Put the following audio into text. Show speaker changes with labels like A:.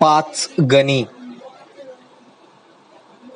A: Panchgani